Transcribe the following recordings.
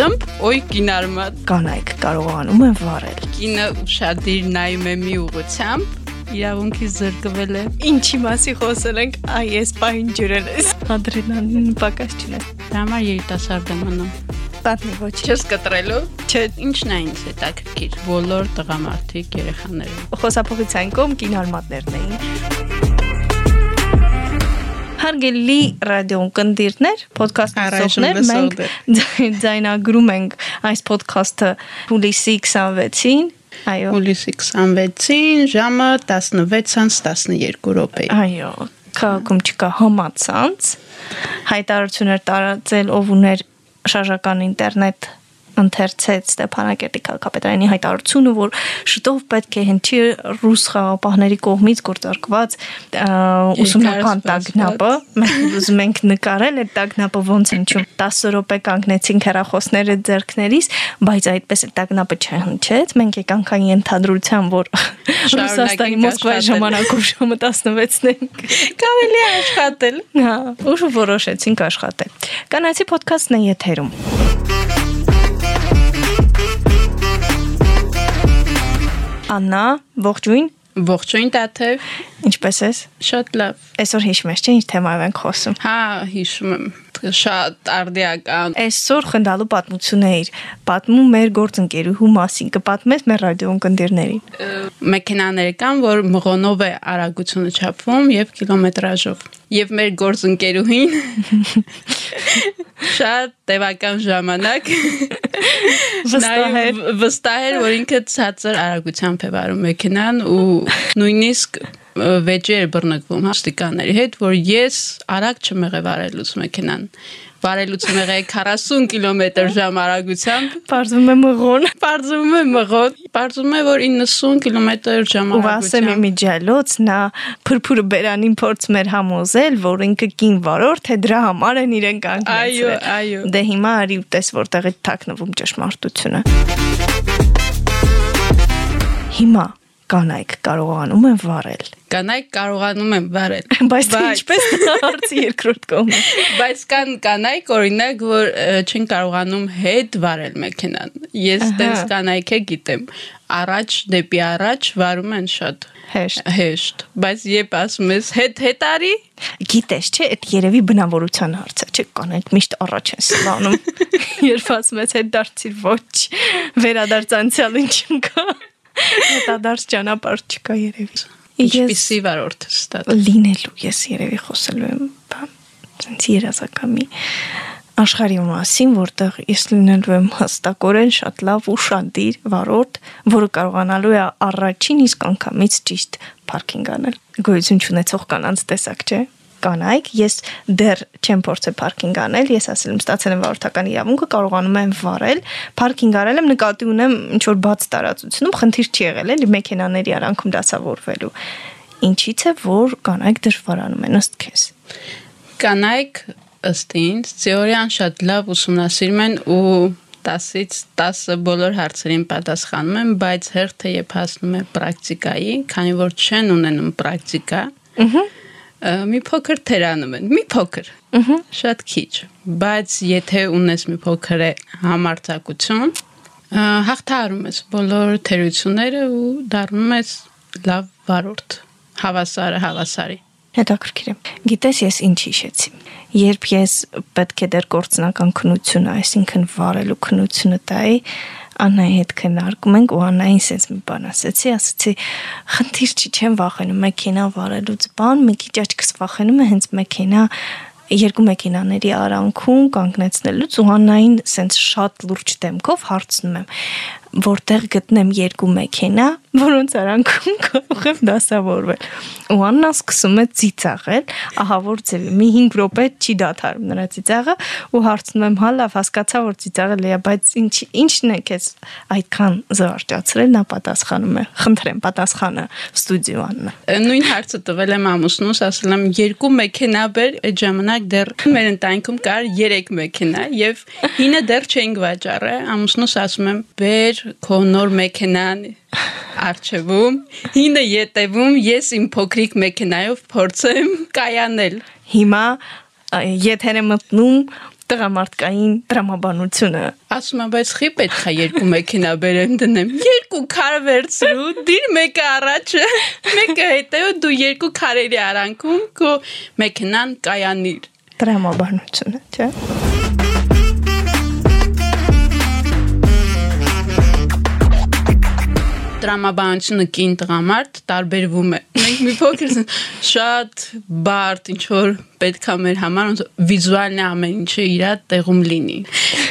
Դմփ, ոյ կինարմատ կանայք կարողանում են վարել։ կինը ուշադիր նայում է մի ուղությամբ, իրավունքի զրկվել է։ Ինչի մասի խոսել ենք, այ ես պահին ջուրել ես։ Ադրենալին պակաս չունես։ Դա համար երիտասարդ եմ մնում։ Պատմի ոչ։ Չես կտրելու։ Չէ, Ինչն է ինձ հետաքրքիր։ Բոլոր տղամարդիկ երեխաները։ խոսափողից այն կողմ կինարմատներն էին։ Հարգելի ռադիոն կնդիրներ, ոդքասթ լսողներ, մենք ձայ- ձայնագրում ենք այս ոդքասթը հուլիսի 26-ին։ Այո, Հուլիսի 26-ին ժամը 16:12 րոպե։ այո, քաղաքում չկա համացանց։ Հայտարարություններ տարածել ով ուներ շարժական ինտերնետ ընթերցեց Ստեփանակերտի քաղաքապետարանի հայտարարությունը, որ շուտով պետք է հնչի ռուս խաղապահների կողմից գործարկված ուսումնական տագնապը։ Մենք ուզում ենք նկարել այդ տագնապը ոնց հնչում։ 10 րոպե կանգնեցինք հեռախոսները ձեռքներիս, բայց այդպես էլ տագնապը չհնչեց։ Մենք եկանք այն ենթադրության, որ Ռուսաստանի Մոսկվայի ժամանակով ժամը 16-ն ենք Կարելի է աշխատել։ Հա, ուշ որոշեցինք աշխատել։ Կանացի ոդքասթն է եթերում։ Աննա, ողջույն, Ողջույն Տաթև, ինչպե՞ս ես։ շատ լավ։ Այսօր հիշում ես, չէ՞, ինչ թեմայով ենք խոսում։ Հա, հիշում եմ։ Շատ արդիական։ Այսօր խնդալու պատմություն էիր։ Պատմում մեր գործընկերուհու մասին, կպատմես մեր ռադիոն կնդիրներին։ մեքենաներ կան, որ մղոնով է արագությունը չափվում եւ կիլոմետրաժով։ Եվ մեր գործընկերուհին շատ տևական ժամանակ Վստահ էր։ նայում- վստահ էր, որ ինքը ցածր արագությամբ է վարում մեքենան ու նույնիսկ էր բռնկվում հաստիկաների հետ, որ ես արագ չմեղե վարելուց մեքենան։ Վարելուց մեղե 40 կիլոմետր/ժ արագությամբ Բարձում է մղոն։ Պարզվում է մղոտ, պարզվում է, որ 90 կիլոմետր/ժ Ու ասեմ իմիջալոց նա փրփուրը բերանին փորձում էր համոզել, որ ինքը կին վարորդ է, դրա համար են իրեն Այո, կանգնեցրել։ այո։ Դե հիմա արի տես որտեղ է թաքնվում ճշմարտությունը։ Հիմա կանայք կարողանում են վարել։ Կանայք կարողանում են վարել, Բայց ինչպես հարցի երկրորդ կողմը։ բայց կան կանայք օրինակ, որ չեն կարողանում հետ վարել մեքենան։ Ես տես կանայք է գիտեմ, առաջ դեպի առաջ վարում են շատ Հեշտ։ հեշտ, բայց երբ ասում ես հետ հետ արի, Գիտես, չէ, այդ երևի բնավորության հարց է, չէ, կանայք միշտ առաջ են սլանում։ Երբ ասում ես հետ դարձիր ոչ, վերադարձ անցյալին չկա։ Հետադարձ ճանապարհ չկա երևի։ Ինչպիսի վարորդ է ստատ։ Լինելու ես երևի խոսելու եմ, բա ցենց երազակամի աշխարհի մասին, որտեղ ես լինելու եմ հստակորեն շատ լավ ու շանդիր վարորդ, որը կարողանալու է առաջին իսկ անգամից ճիշտ պարկինգ անել։ Գոյություն ունեցող կանանց տեսակ, չէ՞ կանայք, ես դեռ չեմ փորձել parking անել, ես ասել եմ, ստացել եմ վարորդական իրավունքը, կարողանում եմ վարել, parking արել եմ, նկատի ունեմ ինչ որ բաց տարածությունում, խնդիր չի եղել էլի մեքենաների արանքում դասավորվելու։ Ինչից է որ կանայք դժվարանում են ըստ քեզ։ Կանայք ըստ ինձ թեորիան շատ լավ ուսումնասիրում են ու 10-ից 10 բոլոր հարցերին պատասխանում են, բայց հերթը երբ հասնում է պրակտիկայի, քանի որ չեն ունենում պրակտիկա։ Ահա մի փոքր թերանում են, մի փոքր։ Ըհը շատ քիչ, բայց եթե ունես մի փոքր համարձակություն, ը, հաղթահարում ես բոլոր թերությունները ու դառնում ես լավ վարորդ։ Հավասարը հավասարի։ Հետաքրքիր է։ Գիտես ես ինչ հիշեցի։ Երբ ես պետք է դեռ գործնական քնությունը, այսինքն վարելու քնությունը տայի, Աննայի հետ քննարկում ենք ու Աննային sense մի բան ասեցի, ասեցի, խնդիր չի, չեմ վախենում մեքենա վարելուց բան, մի քիչ աչքս վախենում է հենց մեքենա երկու մեքենաների արանքում կանգնեցնելուց ու Աննային sense շատ լուրջ դեմքով հարցնում եմ, որտեղ գտնեմ երկու մեքենա, որոնց արանքում կարող եմ դասավորվել։ Ու Աննա սկսում է ծիծաղել, ահա որ ձևի մի 5 րոպե չի դադարում նրա ծիծաղը ու հարցնում եմ, հա լավ, հասկացա որ ծիծաղել է, բայց ինչ ինչն է քեզ այդքան զվարճացրել, նա պատասխանում է։ Խնդրեմ պատասխանը ստուդիո Աննա։ նույն հարցը տվել եմ ամուսնուս, ասել եմ երկու մեքենա բեր, այդ ժամանակ դեռ մեր ընտանիքում կար 3 մեքենա եւ հինը դեռ չէինք վաճառել։ Ամուսնուս ասում եմ, բեր քո նոր մեքենան արջևում, հինը ետևում, ես իմ փոքրիկ մեքենայով փորձեմ կայանել։ Հիմա եթեր է մտնում տղամարդկային տրամաբանությունը։ Ասում եմ, բայց խի պետք է երկու մեքենա բերեմ դնեմ։ Երկու քար վերցրու, դիր մեկը առաջը, մեկը հետո դու երկու քարերի արանքում քո մեքենան կայանիր։ Տրամաբանությունը, չէ՞։ տրամաբանությունը կին տղամարդ տարբերվում է։ Մենք մի փոքր շատ բարդ ինչ որ պետքա մեր համար ոնց վիզուալն է ամեն ինչը իր տեղում լինի։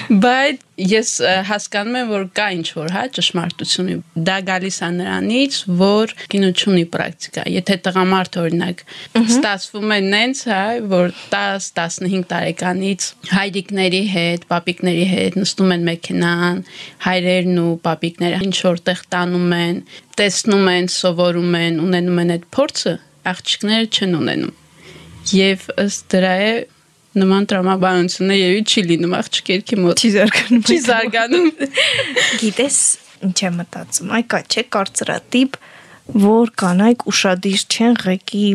Բայց ես հասկանում եմ, որ կա ինչ որ հա ճշմարտություն։ Դա գալիս է նրանից, որ կինո չունի պրակտիկա։ Եթե տղամարդ օրինակ ստացվում է նենց, հա, որ 10-15 տարեկանից հայրիկների հետ, պապիկների հետ նստում են մեքենան, հայրերն ու պապիկները ինչ որտեղ տանում են, տեսնում են, սովորում են, ունենում են այդ փորձը, աղջիկները չեն ունենում եւ ըստ դրա է նման տրամաբանությունը եւի չի լինում աղջիկերքի մոտ։ Չի զարգանում։ Չի զարգանում։ Գիտես, ինչ եմ մտածում։ Այ կա չէ կարծրատիպ, որ կանայք ուրախadir չեն ղեկի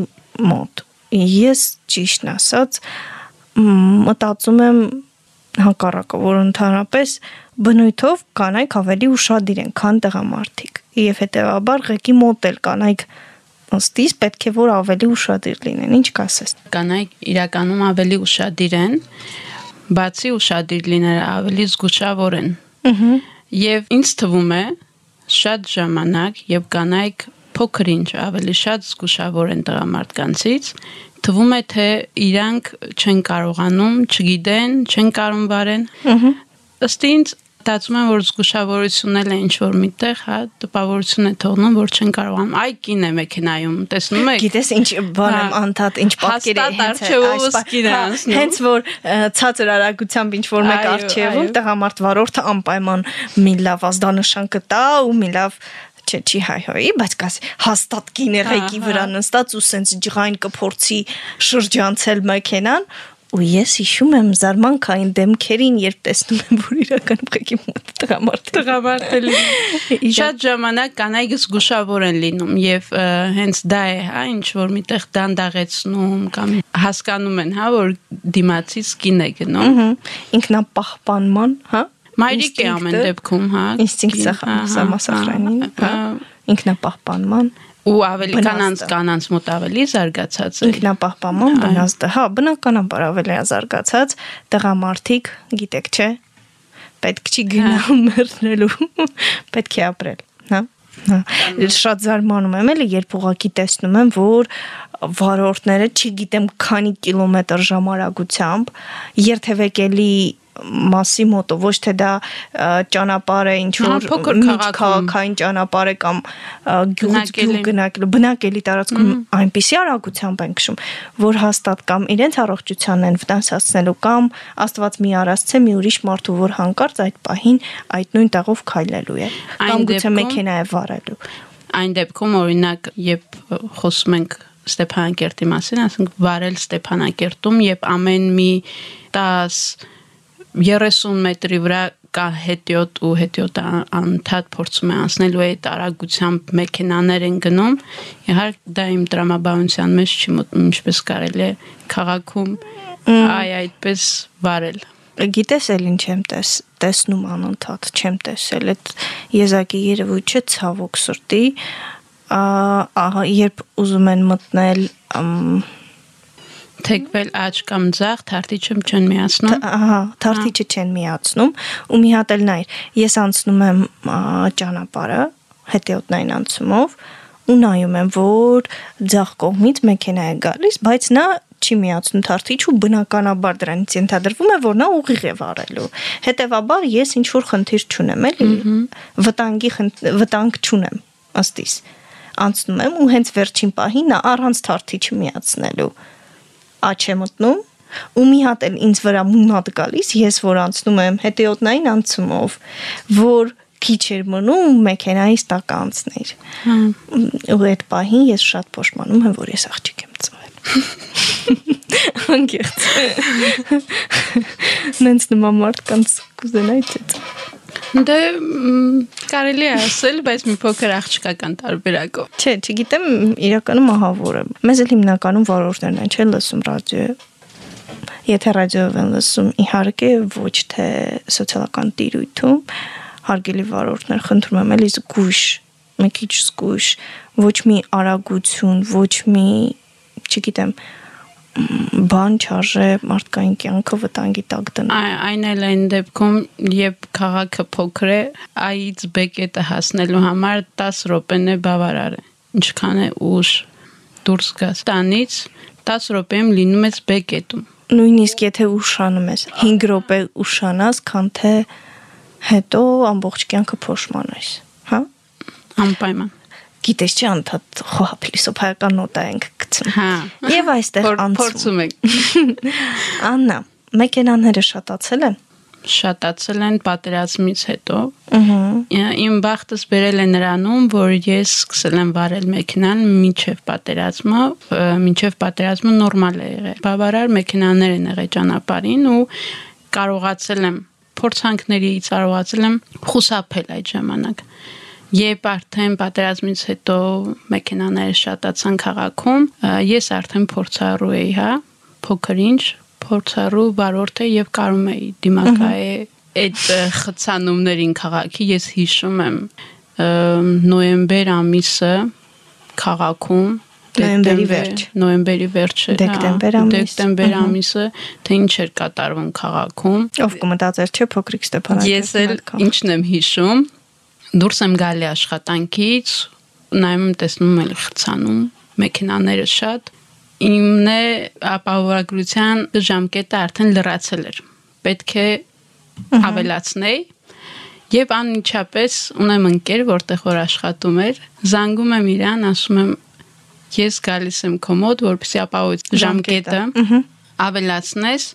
մոտ։ Ես ճիշտն ասած մտածում եմ հակառակը, որ ընդհանրապես բնույթով կանայք ավելի ուրախadir են, քան տղամարդիկ։ Եվ հետեւաբար ղեկի մոտ էլ կանայք նստիս, պետք է որ ավելի ուշադիր լինեն։ Ինչ կասես։ Կանայք իրականում ավելի ուշադիր են, բացի ուշադիր լինելը ավելի զգուշավոր են։ Ահա։ Եվ ինձ թվում է շատ ժամանակ եւ կանայք փոքրինչ ավելի շատ զգուշավոր են տղամարդկանցից, թվում է թե իրանք չեն կարողանում, չգիտեն, չեն կարող վարեն։ Ըհը։ Ըստ ինձ մտածում եմ, որ զգուշավորությունն էլ է ինչ որ միտեղ, հա, տպավորություն է թողնում, որ չեն կարողանում։ Այ կին է մեքենայում, տեսնում եք։ Գիտես ինչ բան եմ անդադ, ինչ պատկեր է հենց հենց որ ցածր արագությամբ ինչ որ մեկ արչեվում, տղամարդ վարորդը անպայման մի լավ ազդանշան կտա ու մի լավ չէ, չի հայհոյի, բայց կաս հաստատ կիներեկի վրա նստած ու սենց ջղայն կփորձի շրջանցել մեքենան ու ես հիշում եմ զարմանքային դեմքերին, երբ տեսնում եմ, որ իրական բղեկի մոտ տղամարդ է։ Տղամարդ է Շատ ժամանակ կանայք զգուշավոր են լինում եւ հենց դա է, հա, ինչ որ միտեղ դանդաղեցնում կամ հասկանում են, հա, որ դիմացից կին է գնում։ Ինքնապահպանման, հա, Մայրիկ է ամեն դեպքում, հա։ Ինստինկտ սամասախրանին, հա։ Ինքնապահպանման ու ավելի կանանց կանանց մոտ ավելի զարգացած է ինքնապահպանման բնազդը հա բնականաբար ավելի է զարգացած տղամարդիկ գիտեք չէ պետք չի գնալ մեռնելու պետք է ապրել հա Հա, շատ զարմանում եմ էլի, երբ ուղակի տեսնում եմ, որ վարորդները, չգիտեմ, քանի կիլոմետր ժամարագությամբ երթևեկելի մասի մոտո ոչ թե դա ճանապարհ է ինչ որ քաղաքային ճանապարհ է կամ գյուղից գյուղ գնակելու բնակելի տարածքում այնպիսի արագությամբ են քշում որ հաստատ կամ իրենց առողջությանն են վտանգացնելու կամ աստված մի արածցե մի ուրիշ մարդու որ հանկարծ այդ պահին այդ նույն տեղով քայլելու է կամ գուցե մեքենա է վարելու այն դեպքում օրինակ երբ խոսում ենք Ստեփանակերտի մասին, ասենք վարել Ստեփանակերտում եւ ամեն մի 10 30 մետրի վրա կա հետիոտ ու հետիոտը անդադ փորձում է անցնելու այդ արագությամբ մեքենաներ են գնում իհարկե դա իմ դրամաբանության մեջ չի մտնում ինչպես կարելի է քաղաքում այ այդպես վարել գիտես էլ ինչ եմ տես տեսնում անընդհատ չեմ տեսել այդ եզակի երևույթը ցավոք սրտի ահա երբ ուզում են մտնել թեքվել աճ կամ ձախ թարթիչը չեն միացնում։ Ահա, թարթիչը չեն միացնում ու մի հատ էլ նայր, ես անցնում եմ ճանապարհը հետեոտնային անցումով ու նայում եմ, որ ձախ կողմից մեքենա է գալիս, բայց նա չի միացնում թարթիչ ու բնականաբար դրանից ենթադրվում է, որ նա ուղիղ է վարելու։ Հետևաբար ես ինչ որ խնդիր չունեմ, էլի վտանգի վտանգ չունեմ ըստիս անցնում եմ ու հենց վերջին պահին նա առանց թարթիչը միացնելու աչ է մտնում ու մի հատ էլ ինձ վրա մունատ գալիս, ես որ անցնում եմ հետեոտնային անցումով, որ քիչ էր մնում մեքենայից տակ անցներ։ Ու այդ պահին ես շատ փոշմանում եմ, որ ես աղջիկ եմ ծնվել։ Անկեղծ։ Նենց նման մարդկանց կուզենայի թե։ Դե կարելի է ասել, բայց մի փոքր աղջկական տարբերակով։ Չէ, չգիտեմ, իրականում ահա որը։ Մեզ էլ հիմնականում վարորդներն են, չէ, լսում ռադիո։ Եթե ռադիոով են լսում, իհարկե ոչ թե սոցիալական տիրույթում, հարգելի վարորդներ, խնդրում եմ, էլի զգուշ, մի քիչ զգուշ, ոչ մի արագություն, ոչ մի, չգիտեմ, բան չարժե մարդկային կյանքը վտանգի տակ դնել։ Այն էլ այն դեպքում, երբ քաղաքը փոքր է, այից բեկետը հասնելու համար 10 րոպեն է բավարար է։ Ինչքան է ուշ դուրս գաս տանից 10 րոպեում լինում ես բեկետում։ Նույնիսկ եթե ուշանում ես 5 րոպե ուշանաս, քան թե հետո ամբողջ կյանքը փոշմանես, հա? Անպայման։ Գիտես չի անդադ խոհա փիլիսոփայական նոտա ենք գցում։ Հա։ Եվ այստեղ անցում։ Փորձում ենք։ Աննա, մեքենաները շատացել են։ Շատացել են պատերազմից հետո։ Ահա։ Ա- Իմ բախտս բերել է նրանում, որ ես սկսել եմ վարել մեքենան մինչև պատերազմը, մինչև պատերազմը նորմալ է եղել։ Բավարար մեքենաներ են եղել ճանապարհին ու կարողացել եմ փորձանքներից կարողացել եմ խուսափել այդ ժամանակ։ Երբ արդեն պատերազմից հետո մեքենաները շատացան քաղաքում, ես արդեն փորձառու էի, հա, փոքր-ինչ փորձառու վարորդ է եւ կարում էի դիմակայե այդ խցանումներին քաղաքի ես հիշում եմ ը, նոյեմբեր ամիսը քաղաքում Նոյեմբերի վերջ։ նոյեմբերի վերջը հա, Դեկտեմբեր ամիս, դեկտեմբեր ամիսը թե ինչ էր կատարվում քաղաքում Ով կմտածեր, չէ, փոքրիկ Ստեփանակերտ։ Ես էլ ինչն եմ հիշում, դուրս եմ գալի աշխատանքից, նայում տեսնում եմ խցանում, մեքենաները շատ։ Իմն է ապահովագրության ժամկետը արդեն լրացել էր։ Պետք է ավելացնեի։ Եվ անմիջապես ունեմ ընկեր, որտեղ որ աշխատում էր, զանգում եմ իրան, ասում եմ ես գալիս եմ կոմոդ, որպեսզի ապահովի ժամկետը ավելացնես,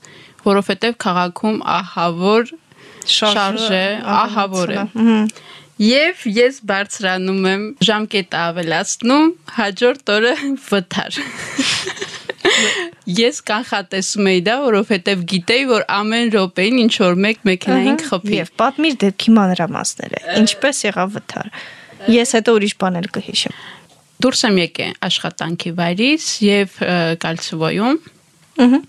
որովհետև քաղաքում ահավոր շարժը ահավոր է։ Եվ ես բարձրանում եմ ժամկետը ավելացնում, հաջորդ օրը վթար։ Ես կանխատեսում էի դա, որովհետև գիտեի, որ ամեն րոպեին ինչ որ մեկ մեքենային կխփի։ Եվ պատմիր դեպքի մանրամասները։ Ինչպես եղավ վթար։ Ես հետո ուրիշ բաներ կհիշեմ։ Դուրս եմ եկել աշխատանքի վայրից եւ Կալցվոյում։ Ահա։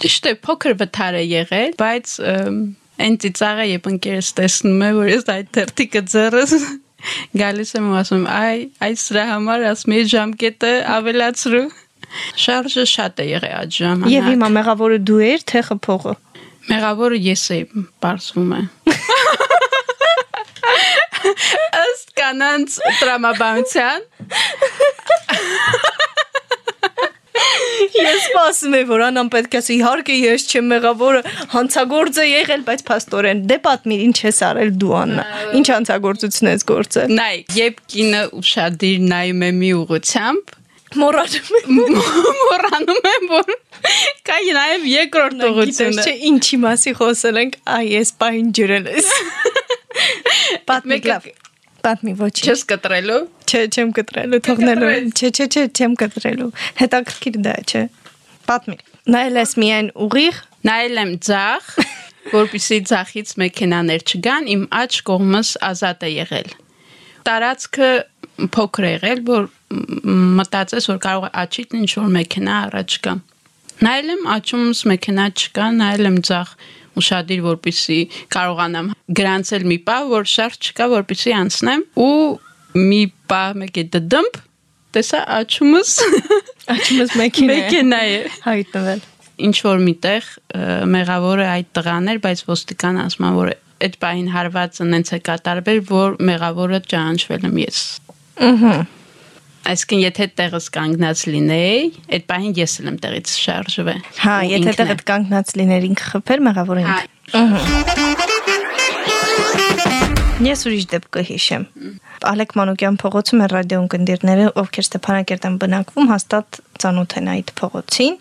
Ճիշտ է, փոքր վթար է եղել, բայց այն ծիծաղը երբ ընկերս տեսնում է, որ ես այդ թերթիկը ձեռս գալիս եմ ու ասում, եմ, այ, այս դրա համար ասում եմ ժամկետը ավելացրու։ Շարժը շատ է եղել այդ ժամանակ։ Եվ հիմա մեղավորը դու ես, թե խփողը։ Մեղավորը ես էի, բարձվում է։ Ըստ կանանց տրամաբանության Ես սպասում եմ, որ անան պետք է ասի, իհարկե ես չեմ մեղավորը, հանցագործը եղել, բայց փաստորեն դե պատմիր ինչ ես արել դու Աննա։ Ինչ հանցագործություն ես գործել։ նայ, երբ կինը ուշադիր նայում է մի ուղությամբ, Մոռանում եմ։ մոռանում եմ, որ կա նաև երկրորդ ուղությունը։ չէ ինչի մասի խոսել ենք, այ ես պահին ջրել ես։ Պատմի Մեկը- լավ։ Պատմի ոչ։ Չես կտրելու։ Չէ, չեմ կտրելու, թողնելու։ Չէ, չէ, չէ, չեմ կտրելու։ Հետաքրքիր դա չէ։ Պատմի։ Նայել ես միայն ուղիղ, Նայել եմ ցախ, որպեսի ցախից մեքենաներ չգան, իմ աջ կողմս ազատ է եղել։ Տարածքը փոքր է եղել, որ մտածես, որ կարող է աչիտ ինչ որ մեքենա առաջ գա։ Նայել եմ աչումս մեքենա չկա, նայել եմ ցախ ուշադիր որպեսի կարողանամ գրանցել մի պա, որ շարժ չկա, որպեսի անցնեմ ու մի պա մեկ է դդմփ տեսա աչումս աչումս մեքենա։ մեքենա է Հայտնվել։ ինչ որ միտեղ մեղավորը այդ տղան էր, բայց ոստիկան ասում է, որ այդ բային հարվածը նենց է կատարվել, որ մեղավորը ճանաչվել եմ ես։ Ահա։ Այսինքն եթե տեղս կանգնած լինեի, այդ բային ես էլ եմ տեղից շարժվել։ Հա, եթե տեղդ կանգնած լիներ ինքը խփեր մեղավորը Հա, ինքը։ Ես ուրիշ դեպք կհիշեմ։ Ալեք Մանուկյան փողոցում են ռադիոն կնդիրները, ովքեր Ստեփանակերտ են բնակվում, հաստատ ծանոթ են այդ փողոցին։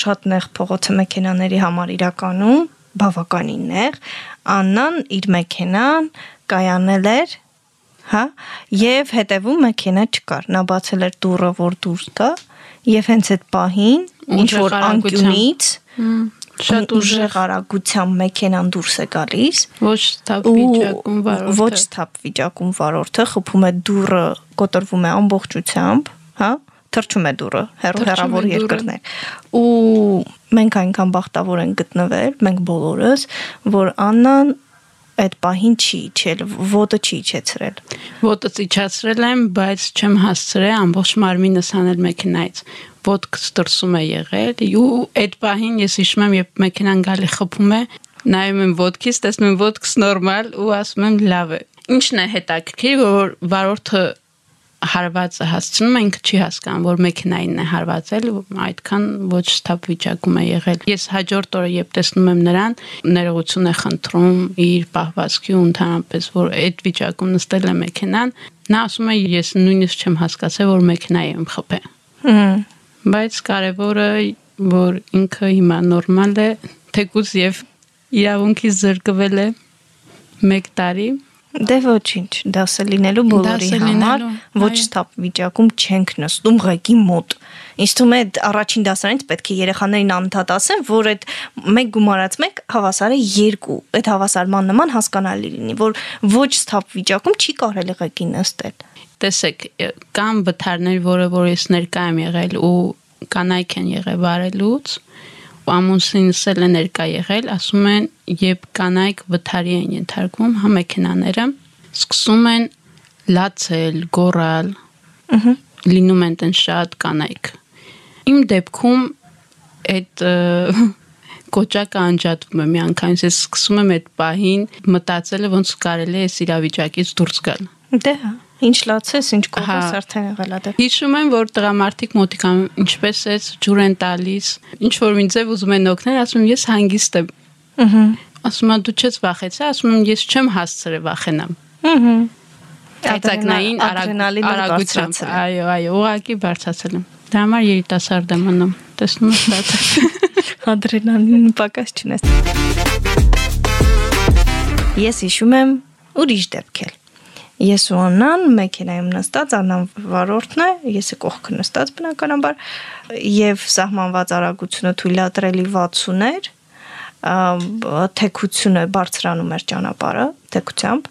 Շատ նեղ փողոցը մեքենաների համար իրականում բավականին նեղ։ Աննան իր մեքենան կայանել էր, հա, եւ հետևում մեքենա չկար։ Նա բացել էր դուռը, որ դուրս գա, եւ հենց այդ պահին ինչ որ անկյունից Շատ ուժեղ արագությամբ մեքենան դուրս է գալիս ոչ թափ վիճակում վարորդը ոչ թափ վիճակում վարորդը խփում է դուռը կոտրվում է ամբողջությամբ հա թրջում է դուռը հերո հերավոր երկրներ ու մենք այնքան բախտավոր ենք գտնվել մենք բոլորս որ Աննան այդ պահին չի իջել, ոտը չի իջեցրել։ Ոտը իջացրել եմ, բայց չեմ հասցրել ամբողջ մարմինս հանել մեքենայից ոտքս դրսում է եղել ու այդ պահին ես հիշում եմ երբ մեքենան գալի խփում է նայում եմ ոտքից տեսնում եմ ոտքս նորմալ ու ասում եմ լավ է ինչն է հետաքրքիր որ վարորդը հարվածը հասցնում ինքը չի հասկանում որ մեքենային է հարվածել այդքան ոչ ստապ վիճակում է եղել ես հաջորդ օրը երբ տեսնում եմ նրան ներողություն է խնդրում իր պահվածքի ու ընդհանրապես որ այդ վիճակում նստել է մեքենան նա ասում է ես նույնիսկ չեմ հասկացել որ մեքենայի եմ խփել բայց կարևորը որ ինքը հիմա նորմալ է թեկուզ եւ իրավունքի զրկվել է 1 տարի Դե ոչինչ, դասը լինելու բոլորի համար ոչ ստապ վիճակում չենք նստում ղեկի մոտ։ Ինչ թվում է առաջին դասարանից պետք է երեխաներին անընդհատ ասեն, որ այդ մեկ գումարած մեկ հավասար է 2։ Այդ հավասարման նման հասկանալի լինի, որ ոչ ստապ վիճակում չի կարելի ղեկի նստել տեսեք կան վթարներ, որը որ ես ներկա եմ եղել ու կանայք են եղել վարելուց ու ամուսինս էլ է ներկա եղել, ասում են, երբ կանայք վթարի են ենթարկվում, հա մեքենաները սկսում են լացել, գոռալ։ Ահա լինում են տեն շատ կանայք։ Իմ դեպքում այդ կոճակը անջատվում է մի անգամ ես սկսում եմ այդ պահին մտածելը ոնց կարելի է իրավիճակից դուրս գալ։ Դե հա Ինչ լացես, ինչ կողես արդեն եղել է դա։ Հիշում եմ, որ տղամարդիկ մոտիկան ինչպես է ջուր են տալիս, ինչ որ ինձ է ուզում են օգնել, ասում ես հանգիստ եմ։ Ահա։ Ասում եմ դու չես վախեցա, ասում եմ ես չեմ հասցրել վախենամ։ Ահա։ Այցակնային արագությամբ, այո, այո, ուղակի բարձացել եմ։ Դա համար երիտասարդ եմ մնում։ Տեսնում ես դա։ Ադրենալին պակաս չունես։ Ես հիշում եմ ուրիշ դեպքեր Ես ու Աննան մեքենայում նստած, Աննան վարորդն է, եսը կողքը նստած բնականաբար, եւ սահմանված արագությունը թույլատրելի 60 էր, թեկությունը բարձրանում էր ճանապարհը թեկությամբ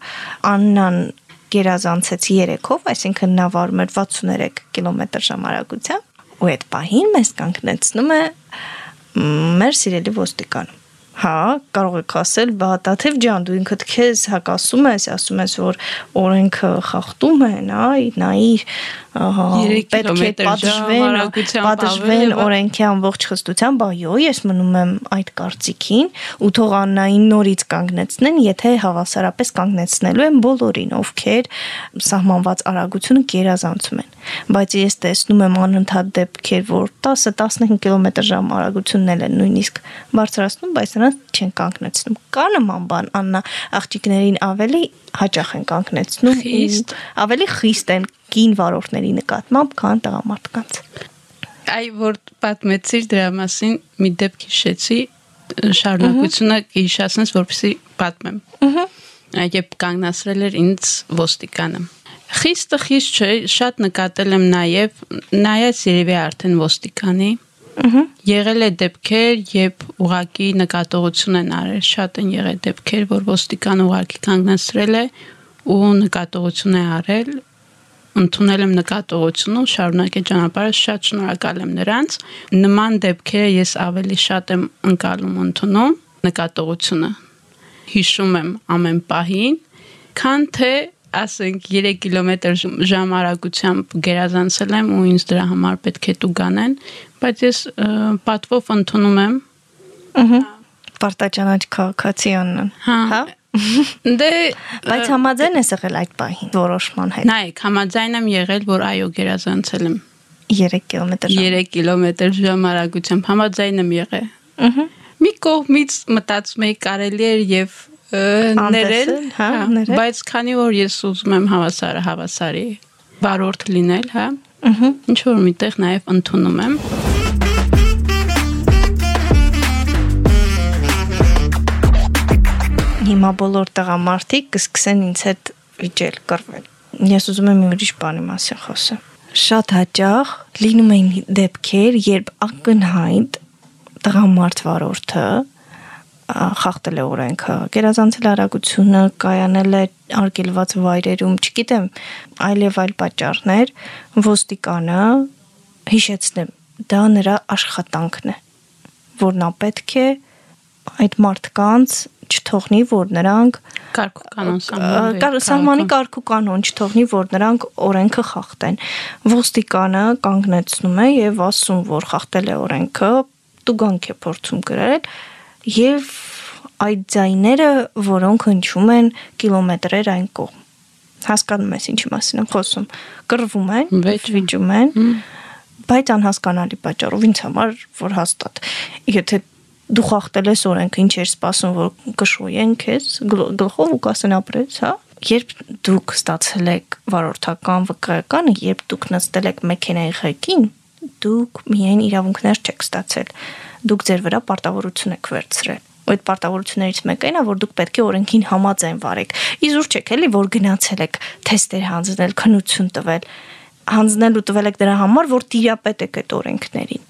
Աննան գերազանցեց 3-ով, այսինքն նա վարում էր 63 կիլոմետր/ժ արագությամբ ու այդ պահին մեզ կանգնեցնում է մեր սիրելի ոստիկանը Հա, կարող եք ասել, բաթաթև ջան, դու ինքդ քեզ հակասում ես, ասում ես, որ օրենքը խախտում են, հա, նայի պետք է պատժվեն, պատժվեն օրենքի ամբողջ խստությամբ, այո, ես մնում եմ այդ կարծիքին ու թող Աննային նորից կանգնեցնեն, եթե հավասարապես կանգնեցնելու են բոլորին, ովքեր սահմանված արագությունը գերազանցում են։ Բայց ես տեսնում եմ անընդհատ դեպքեր, որ 10-15 կիլոմետր/ժ արագությունն են նույնիսկ բարձրացնում, բայց նրանց չեն կանգնեցնում։ Կա նման բան, Աննա, աղջիկներին ավելի հաճախ են կանգնեցնում խիստ ավելի խիստ են կին վարորդների նկատմամբ, քան տղամարդկանց։ Այ որ պատմեցիր դրա մասին, մի դեպք հիշեցի, շարունակությունը հիշացնես, որպեսզի պատմեմ։ Ահա։ Երբ կանգնացրել էր ինձ ոստիկանը։ Խիստը խիստ չէ, շատ նկատել եմ նաև, նայած երևի արդեն ոստիկանի, Ահա։ Եղել է դեպքեր, երբ ուղակի նկատողություն են արել, շատ են եղել դեպքեր, որ ոստիկան ուղակի կանգնեցրել է ու նկատողություն է արել, ընդունել եմ նկատողությունը ու շարունակել ճանապարհը, շատ շնորհակալ եմ նրանց։ Նման դեպքերը ես ավելի շատ եմ ընկալում ընդունում նկատողությունը։ Հիշում եմ ամեն պահին, քան թե ասենք 3 կիլոմետր ժամ արագությամբ գերազանցել եմ ու ինձ դրա համար պետք է տուգանեն, բայց ես պատվով ընդունում եմ։ Ահա։ Պարտաճանաչ քաղաքացիանն։ Հա։ Հա։ Դե բայց համաձայն ես եղել այդ պահին որոշման հետ։ Նայեք, համաձայն եմ եղել, որ այո, գերազանցել եմ 3 կիլոմետր։ 3 կիլոմետր ժամ արագությամբ համաձայն եմ եղել։ Ահա։ Մի կողմից մտածում եի կարելի էր եւ ներել, հա, ներել, բայց քանի որ ես ուզում եմ հավասարը հավասարի վարորդ լինել, հա, ըհը, ինչ որ միտեղ նաև ընդունում եմ։ Հիմա բոլոր տղամարդիկ կսկսեն ինձ հետ վիճել, կռվել։ Ես ուզում եմ ուրիշ բանի մասին խոսեմ։ Շատ հաճախ լինում են դեպքեր, երբ ակնհայտ տղամարդ վարորդը խախտել է օրենքը, գերազանցել արագությունը, կայանել է արգելված վայրերում, չգիտեմ, այլև այլ պատճառներ, ոստիկանը հիշեցնեմ, դա նրա աշխատանքն է, որ նա պետք է այդ մարդկանց չթողնի, որ նրանք կարգուկանոն սահմանի սահմանի կարգուկանոն չթողնի, որ նրանք օրենքը խախտեն։ Ոստիկանը կանգնեցնում է եւ ասում, որ խախտել է օրենքը, տուգանք է փորձում գրել եւ այդ ձայները, որոնք հնչում են կիլոմետրեր այն կողմ։ Հասկանում ես ինչի մասին եմ խոսում։ Կռվում են, վիճում են, բայց անհասկանալի պատճառով ինձ համար որ հաստատ։ Եթե դու խախտել ես օրենքը, ինչ էր սպասում, որ կշոյեն քեզ գլխով ու կասեն ապրես, հա? Երբ դուք ստացել եք վարորդական վկայականը, երբ դուք նստել եք մեքենայի ղեկին, դուք միայն իրավունքներ չեք ստացել։ Դուք ձեր վրա պարտավորություն եք վերցրել այդ պարտավորություններից մեկը այն է, որ դուք պետք է օրենքին համաձայն վարեք։ Իզուր չեք էլի, որ գնացել եք թեստեր հանձնել, քննություն տվել, հանձնել ու տվել եք դրա համար, որ տիրապետ եք այդ օրենքներին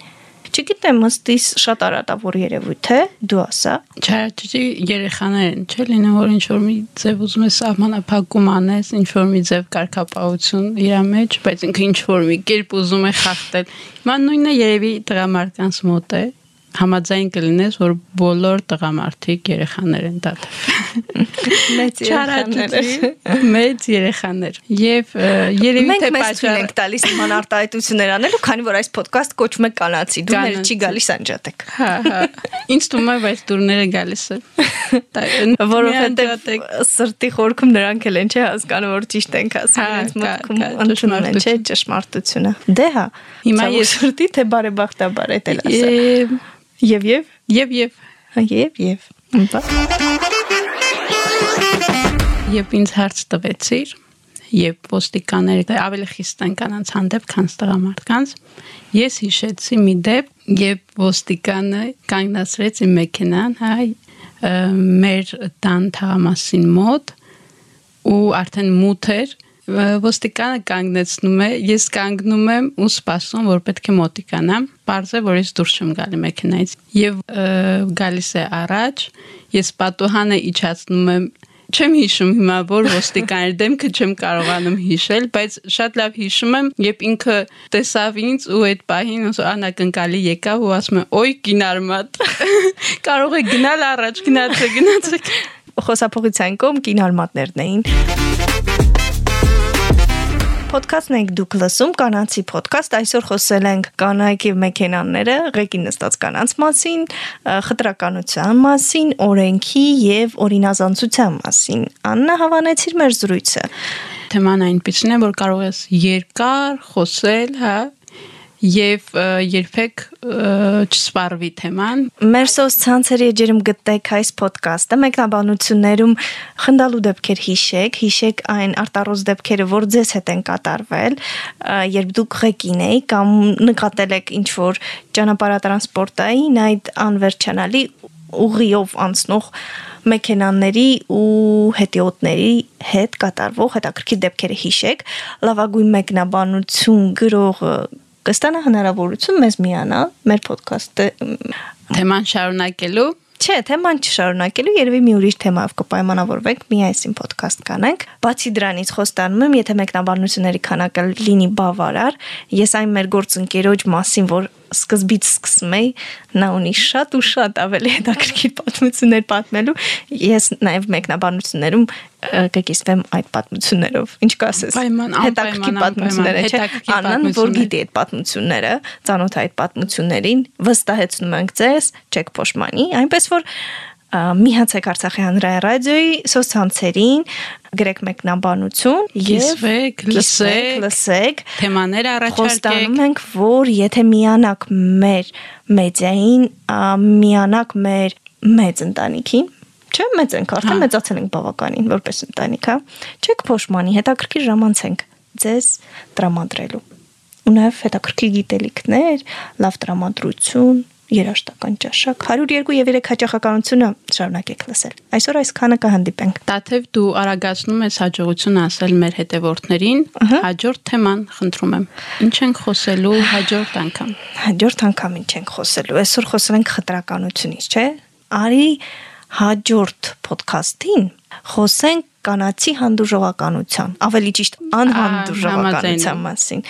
Չգիտեմ, ըստիս շատ արատավոր երևույթ է, դու ասա։ Չարաճի երեխաներ են, չէ՞ լինում որ ինչ որ մի ձև ուզում ես սահմանափակում անես, ինչ որ մի ձև կարգապահություն իր մեջ, բայց ինքը ինչ որ մի կերպ ուզում է խախտել։ Հիմա նույնը երևի տղամարդկանց մոտ է, համաձայն կլինես, որ բոլոր տղամարդիկ երեխաներ են դա։ Մեծ երեխաներ։ Մեծ երեխաներ։ Եվ երևի թե պատճառը ենք տալիս նման արտահայտություններ անելու, քանի որ այս ոդկաստ կոչվում է կանացի։ Դուրները չի գալիս անջատեք։ Հա, հա։ Ինչ թվում է, բայց դուրները գալիս են։ Որովհետև սրտի խորքում նրանք էլ են չէ հասկանում, որ ճիշտ ենք ասում, հա, իրենց մտքում ընդունում են չէ ճշմարտությունը։ Դե հա։ Հիմա ես սրտի թե բարեբախտաբար էդ էլ ասա։ Եվ եւ եւ եւ եւ եւ Եվ ինձ հարց տվեցիր, եւ ոստիկանները ավելի խիստ են կանանց հանդեպ, քան տղամարդկանց։ Ես հիշեցի մի դեպք, երբ ոստիկանը կանգնացրեց իմ մեքենան, հայ մեր տան թաղամասին մոտ ու արդեն մութ էր ոստիկանը կանգնեցնում է, ես կանգնում եմ ու սպասում, որ պետք է մոտիկանամ։ Պարզ է, որ ես դուրս չեմ գալի մեքենայից։ Եվ գալիս է առաջ, ես պատուհանը իջացնում եմ չեմ հիշում հիմա որ ոստիկանի դեմքը չեմ կարողանում հիշել, բայց շատ լավ հիշում եմ, երբ ինքը տեսավ ինձ ու այդ պահին անակնկալի եկավ ու ասում է. «Ոյ կինարմատ»։ Կարող է գնալ առաջ, գնացեք, գնացեք։ Խոսափողության կողմ կինարմատներն էին։ Պոդքասթն եք դուք լսում կանանցի պոդքասթ այսօր խոսել ենք կանայք եւ մեքենաները ղեկին նստած կանանց մասին խտրականության մասին օրենքի եւ օրինազանցության մասին Աննա հավանեցիր մեր զրույցը թեման այնպեսին է որ կարող ես երկար խոսել հա եւ երբեք չսպառվի թեման։ Մեր սոցցանցերի էջերում գտեք այս ոդկասթը, մեկնաբանություններում խնդալու դեպքեր հիշեք, հիշեք այն արտարոց դեպքերը, որ ձեզ հետ են կատարվել, երբ դուք ղեկին եք կամ նկատել եք ինչ որ ճանապարհատրանսպորտային այդ անվերջանալի ուղիով անցնող մեքենաների ու հետիոտների հետ կատարվող հետաքրքիր դեպքերը հիշեք լավագույն մեկնաբանություն գրողը կստանա հնարավորություն մեզ միանալ մեր ոդքասթը թեման շարունակելու Չէ, թեման չշարունակելու, երևի մի ուրիշ թեմայով կպայմանավորվենք, մի այսին ոդքասթ կանենք։ Բացի դրանից խոստանում եմ, եթե մեկնաբանությունների քանակը լինի բավարար, ես այն մեր գործընկերոջ մասին, որ սկզբից սկսում էի, նա ունի շատ ու շատ ավելի հետաքրքիր պատմություններ պատմելու։ Ես նաև մեկնաբանություններում կկիսվեմ այդ պատմություններով։ Ինչ կասես։ Հետաքրքիր պատմություններ է, չէ՞։ Անան, որ գիտի այդ պատմությունները, ծանոթ այդ պատմություններին, վստահեցնում ենք ձեզ, չեք փոշմանի, այնպես որ միացեք Արցախի հանրային ռադիոյի սոցցանցերին, գրեք մեկնաբանություն եւ լսեք, լսեք, թեմաներ առաջարկեք։ Խոստանում ենք, որ եթե միանաք մեր մեդիային, միանաք մեր մեծ ընտանիքին, չէ՞ մեծ ենք, արդեն հա։ մեծացել ենք բավականին որպես ընտանիք, հա։ Չեք փոշմանի, հետաքրքիր ժամանցենք ձեզ տրամադրելու։ Ու նաև հետաքրքիր գիտելիքներ, լավ տրամադրություն, երաշտական ճաշակ 102 եւ 3 հաճախականությունը շարունակեք լսել այսօր այսքանը կհանդիպենք Տաթև դու արագացնում ես հաջողություն ասել մեր հետևորդներին հաջորդ թեման խնդրում եմ ինչ ենք խոսելու հաջորդ անգամ հաջորդ անգամ ինչ ենք խոսելու այսօր խոսել ենք խտրականությունից չէ արի հաջորդ ոդքասթին խոսենք կանացի հանդուրժողականության ավելի ճիշտ անհանդուրժողականության մասին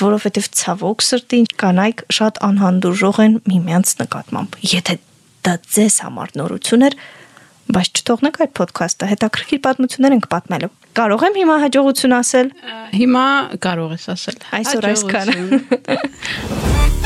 որովհետև ցավոք սրտի կանայք շատ անհանդուրժող են միմյանց նկատմամբ։ Եթե դա ձեզ համար նորություն էր, բայց չթողնեք այդ ոդքասթը, հետաքրքիր պատմություններ ենք պատմելու։ Կարող եմ հիմա հաջողություն ասել։ Հիմա կարող ես ասել։ Այսօր այսքանը։